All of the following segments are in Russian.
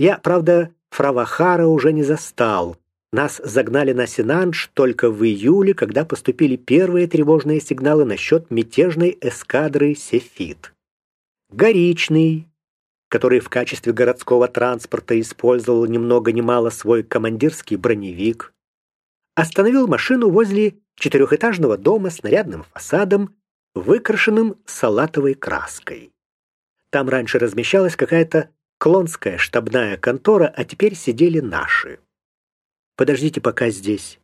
Я, правда, Фравахара уже не застал. Нас загнали на Синанж только в июле, когда поступили первые тревожные сигналы насчет мятежной эскадры «Сефит». Горичный, который в качестве городского транспорта использовал ни много ни мало свой командирский броневик, остановил машину возле четырехэтажного дома с нарядным фасадом, выкрашенным салатовой краской. Там раньше размещалась какая-то клонская штабная контора, а теперь сидели наши. Подождите пока здесь.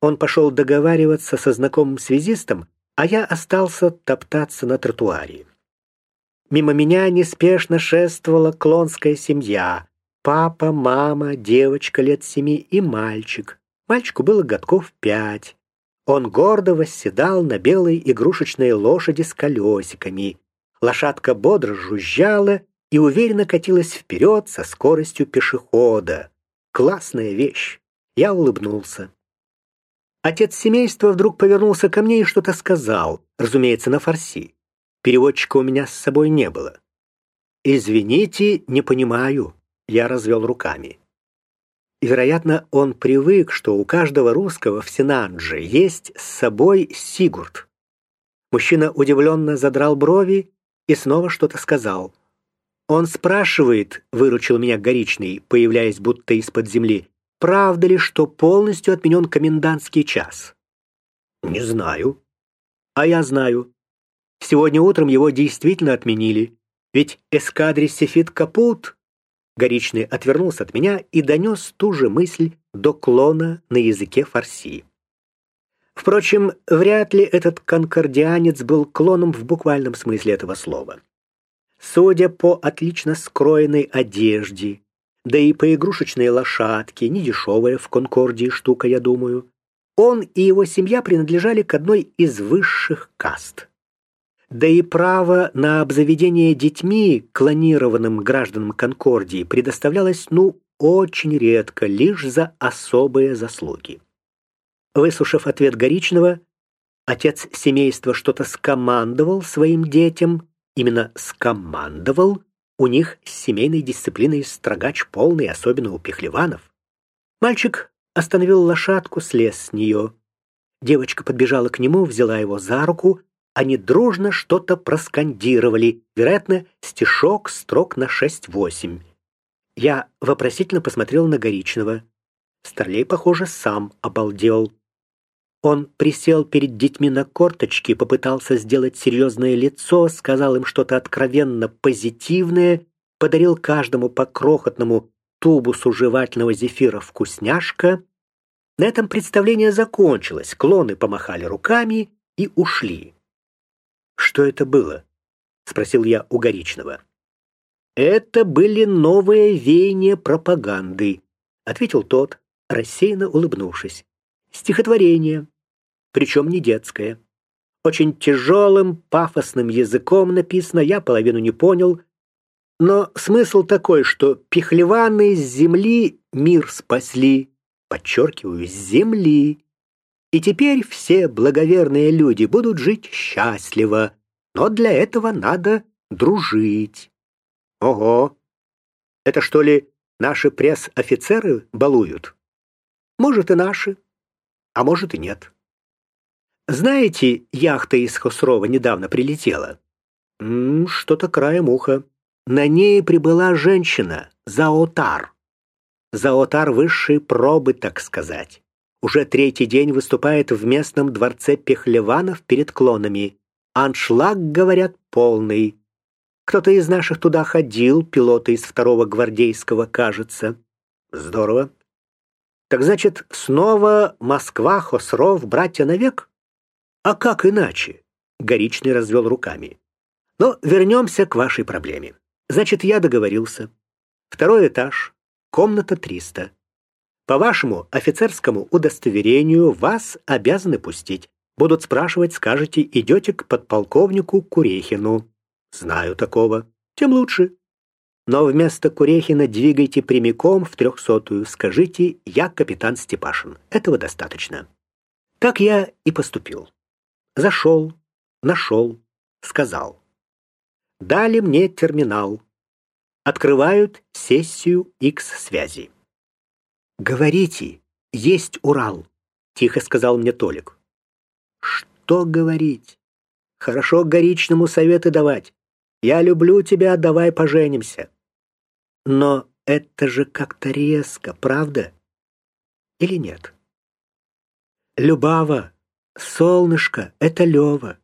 Он пошел договариваться со знакомым связистом, а я остался топтаться на тротуаре. Мимо меня неспешно шествовала клонская семья. Папа, мама, девочка лет семи и мальчик. Мальчику было годков пять. Он гордо восседал на белой игрушечной лошади с колесиками. Лошадка бодро жужжала и уверенно катилась вперед со скоростью пешехода. Классная вещь. Я улыбнулся. Отец семейства вдруг повернулся ко мне и что-то сказал, разумеется, на фарси. Переводчика у меня с собой не было. «Извините, не понимаю», — я развел руками. вероятно, он привык, что у каждого русского в Синандже есть с собой Сигурд. Мужчина удивленно задрал брови и снова что-то сказал. «Он спрашивает», — выручил меня Горичный, появляясь будто из-под земли, «правда ли, что полностью отменен комендантский час?» «Не знаю». «А я знаю. Сегодня утром его действительно отменили. Ведь эскадре Сефит капут. Горичный отвернулся от меня и донес ту же мысль до клона на языке фарси. Впрочем, вряд ли этот конкордианец был клоном в буквальном смысле этого слова. Судя по отлично скроенной одежде, да и по игрушечной лошадке, недешевая в Конкордии штука, я думаю, он и его семья принадлежали к одной из высших каст. Да и право на обзаведение детьми клонированным гражданам Конкордии предоставлялось, ну, очень редко, лишь за особые заслуги. Выслушав ответ Горичного, отец семейства что-то скомандовал своим детям, именно скомандовал, у них с семейной дисциплиной строгач полный, особенно у пехлеванов. Мальчик остановил лошадку, слез с нее. Девочка подбежала к нему, взяла его за руку, они дружно что-то проскандировали, вероятно, стишок строк на шесть-восемь. Я вопросительно посмотрел на Горичного. Старлей, похоже, сам обалдел. Он присел перед детьми на корточки, попытался сделать серьезное лицо, сказал им что-то откровенно позитивное, подарил каждому по крохотному тубусу жевательного зефира вкусняшка. На этом представление закончилось, клоны помахали руками и ушли. «Что это было?» — спросил я у Горичного. «Это были новые веяния пропаганды», — ответил тот, рассеянно улыбнувшись. «Стихотворение, причем не детское. Очень тяжелым, пафосным языком написано, я половину не понял, но смысл такой, что пихлеваны с земли мир спасли, подчеркиваю, с земли, и теперь все благоверные люди будут жить счастливо, но для этого надо дружить. Ого! Это что ли наши пресс-офицеры балуют? Может и наши, а может и нет. Знаете, яхта из Хосрова недавно прилетела? Что-то краем уха. На ней прибыла женщина, Заотар. Заотар высшей пробы, так сказать уже третий день выступает в местном дворце Пехлеванов перед клонами. Аншлаг, говорят, полный. Кто-то из наших туда ходил, пилоты из второго гвардейского, кажется. Здорово. Так значит, снова Москва, Хосров, братья навек? А как иначе? Горичный развел руками. Но вернемся к вашей проблеме. Значит, я договорился. Второй этаж, комната 300. По вашему офицерскому удостоверению вас обязаны пустить. Будут спрашивать, скажете, идете к подполковнику Курехину. Знаю такого. Тем лучше. Но вместо Курехина двигайте прямиком в трехсотую. Скажите, я капитан Степашин. Этого достаточно. Так я и поступил. Зашел, нашел, сказал. Дали мне терминал. Открывают сессию X-связи. «Говорите, есть Урал», — тихо сказал мне Толик. «Что говорить? Хорошо Горичному советы давать. Я люблю тебя, давай поженимся». Но это же как-то резко, правда? Или нет? Любава, солнышко, это Лева.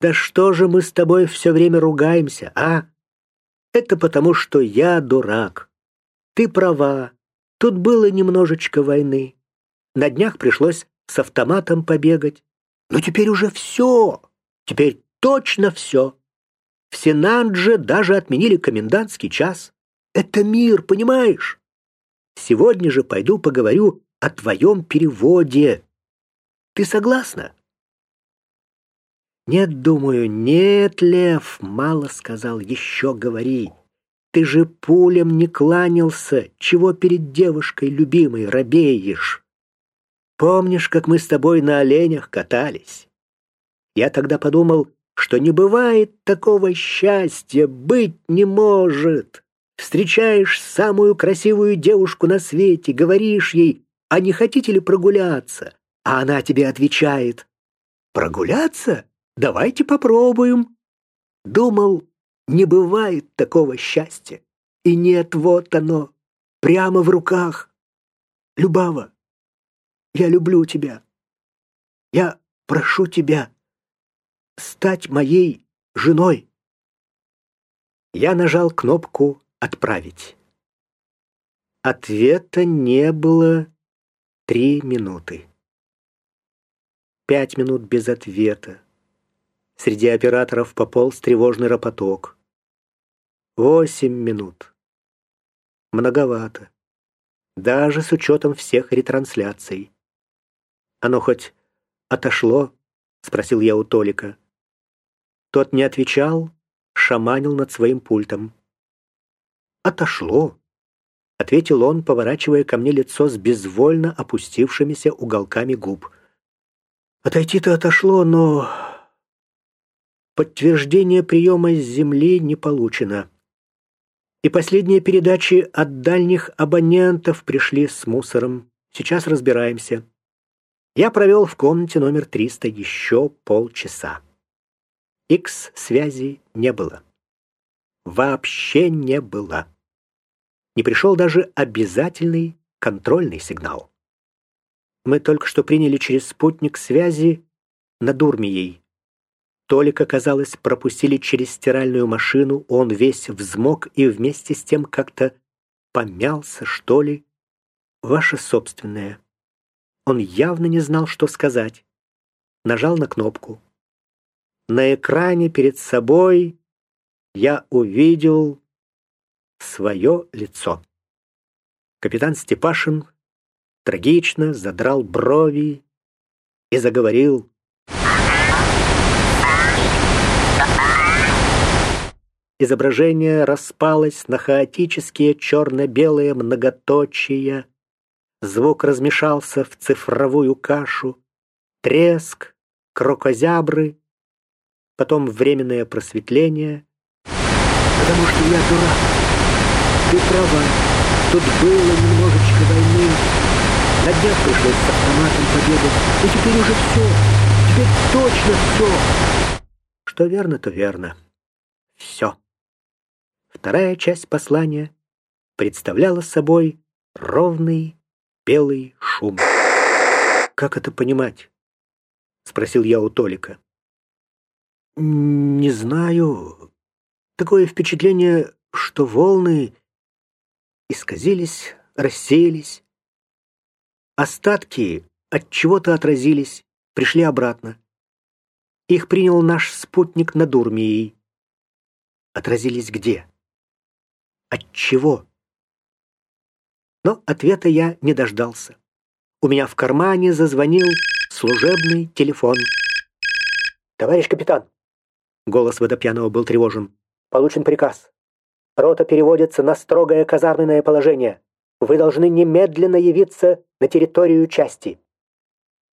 Да что же мы с тобой все время ругаемся, а? Это потому, что я дурак. Ты права. Тут было немножечко войны. На днях пришлось с автоматом побегать. Но теперь уже все. Теперь точно все. В Синандже даже отменили комендантский час. Это мир, понимаешь? Сегодня же пойду поговорю о твоем переводе. Ты согласна? Нет, думаю, нет, Лев, мало сказал, еще говори. Ты же пулем не кланялся, чего перед девушкой любимой робеешь. Помнишь, как мы с тобой на оленях катались? Я тогда подумал, что не бывает такого счастья, быть не может. Встречаешь самую красивую девушку на свете, говоришь ей, а не хотите ли прогуляться? А она тебе отвечает, прогуляться? Давайте попробуем. Думал, не бывает такого счастья. И нет, вот оно, прямо в руках. Любава, я люблю тебя. Я прошу тебя стать моей женой. Я нажал кнопку «Отправить». Ответа не было три минуты. Пять минут без ответа. Среди операторов пополз тревожный ропоток. Восемь минут. Многовато. Даже с учетом всех ретрансляций. Оно хоть отошло? Спросил я у Толика. Тот не отвечал, шаманил над своим пультом отошло», — ответил он, поворачивая ко мне лицо с безвольно опустившимися уголками губ. «Отойти-то отошло, но подтверждение приема с Земли не получено. И последние передачи от дальних абонентов пришли с мусором. Сейчас разбираемся. Я провел в комнате номер 300 еще полчаса. X-связи не было. Вообще не было не пришел даже обязательный контрольный сигнал. Мы только что приняли через спутник связи над Урмией. Толика, казалось, пропустили через стиральную машину, он весь взмок и вместе с тем как-то помялся, что ли. Ваше собственное. Он явно не знал, что сказать. Нажал на кнопку. На экране перед собой я увидел свое лицо. Капитан Степашин трагично задрал брови и заговорил. Изображение распалось на хаотические черно-белые многоточия. Звук размешался в цифровую кашу. Треск, крокозябры, потом временное просветление. Потому что я дурак. Ты права, тут было немножечко. На днях пришлось с автоматом побегать. И теперь уже все. Теперь точно все. Что верно, то верно. Все. Вторая часть послания представляла собой ровный белый шум. «Как это понимать?» — спросил я у Толика. «Не знаю. Такое впечатление, что волны исказились, рассеялись. Остатки от чего-то отразились, пришли обратно. Их принял наш спутник над Урмией. Отразились где? От чего? Но ответа я не дождался. У меня в кармане зазвонил служебный телефон. «Товарищ капитан!» Голос водопьяного был тревожен. «Получен приказ. Рота переводится на строгое казарменное положение. Вы должны немедленно явиться на территорию части.